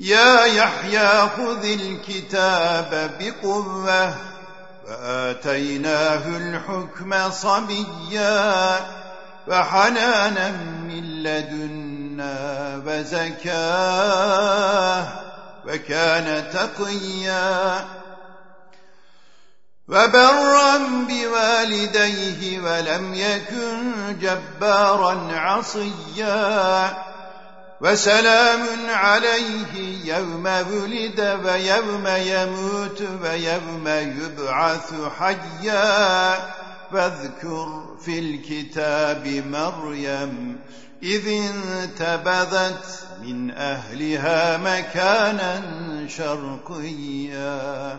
يا يحيى خذ الكتاب بقوة فآتيناه الحكم صبيا وحنانا من لدنا وزكاة وكان تقيا وبرا بوالديه ولم يكن جبارا عصيا وسلام عليه يوم ولد ويوم يموت ويوم يبعث حيا. فاذكر في الكتاب مريم إذ انتبذت من أهلها مكانا شرقيا.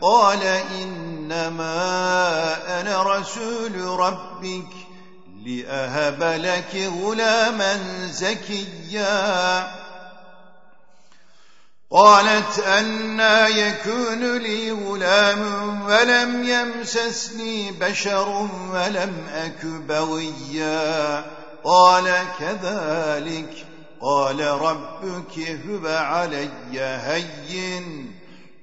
قال إنما أنا رسول ربك لأهب لك غلاما زكيا. قالت أنا يكون لي غلام ولم يمسسني بشر ولم أك بغيا. قال كذلك. قال ربك هو علي هين.